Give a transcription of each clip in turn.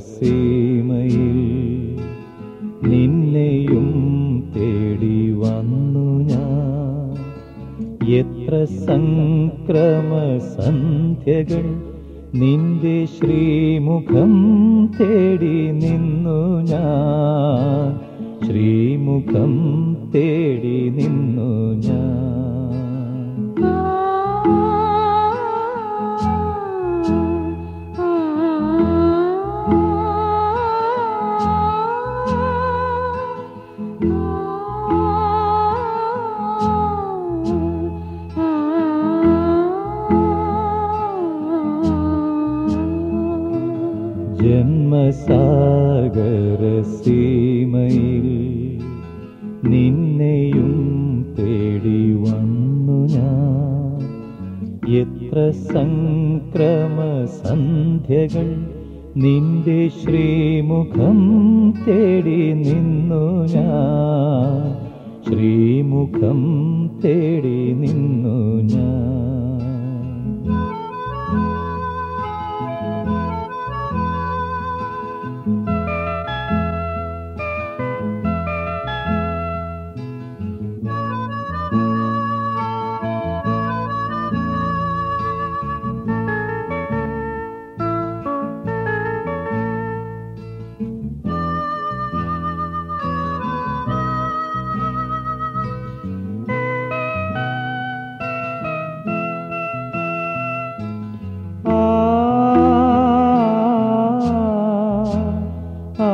സീമയിൽ നിന്നെയും തേടി വന്നു ഞാൻ. എത്ര സംക്രമ സന്ധ്യകൾ നിന്റെ ശ്രീമുഖം തേടി നിന്നു ഞാൻ. ശ്രീമുഖം തേടി നിന്നു ഞാൻ. ജന്മസാഗര സീമയിൽ നിന്നെയും തേടി വന്നു ഞാൻ. എത്ര സംക്രമ സന്ധ്യകൾ നിന്റെ ശ്രീമുഖം തേടി നിന്നു ഞാൻ. ശ്രീമുഖം തേടി നിന്നു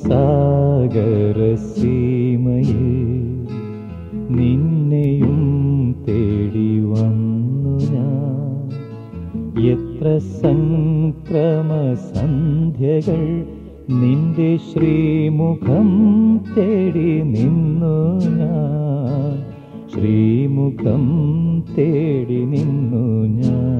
ജന്മസാഗര സീമയിൽ നിന്നെയും തേടി വന്നു ഞാൻ. എത്ര സംക്രമ സന്ധ്യകൾ നിന്റെ ശ്രീമുഖം തേടി നിന്നു ഞാൻ. ശ്രീമുഖം തേടി നിന്നു ഞാൻ.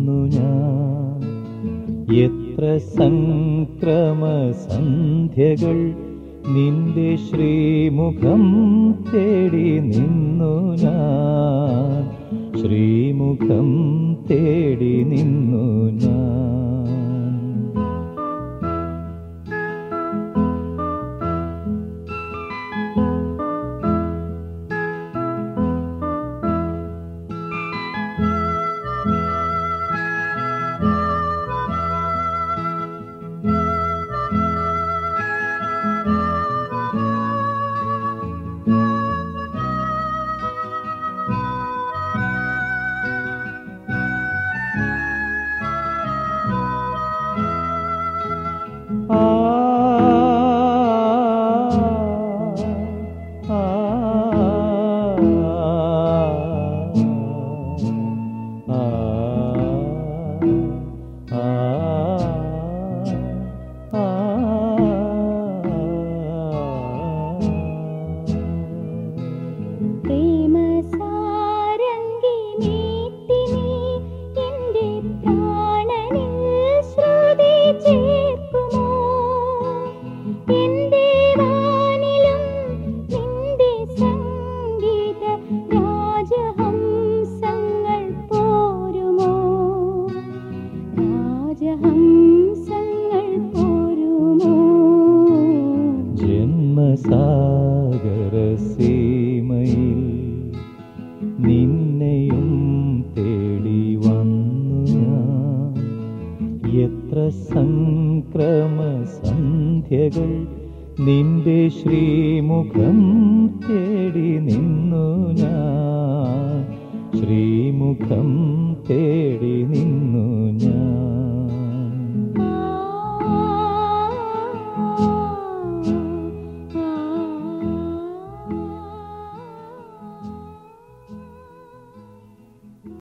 വന്നു ഞാൻ. എത്ര സംക്രമ സന്ധ്യകൾ നിന്റെ ശ്രീമുഖം തേടി നിന്നു ഞാൻ. ശ്രീമുഖം തേടി നിന്നു എത്ര സംക്രമ സന്ധ്യകൾ നിന്റെ ശ്രീമുഖം തേടി നിന്നു ഞാൻ. ശ്രീമുഖം തേടി നിന്നു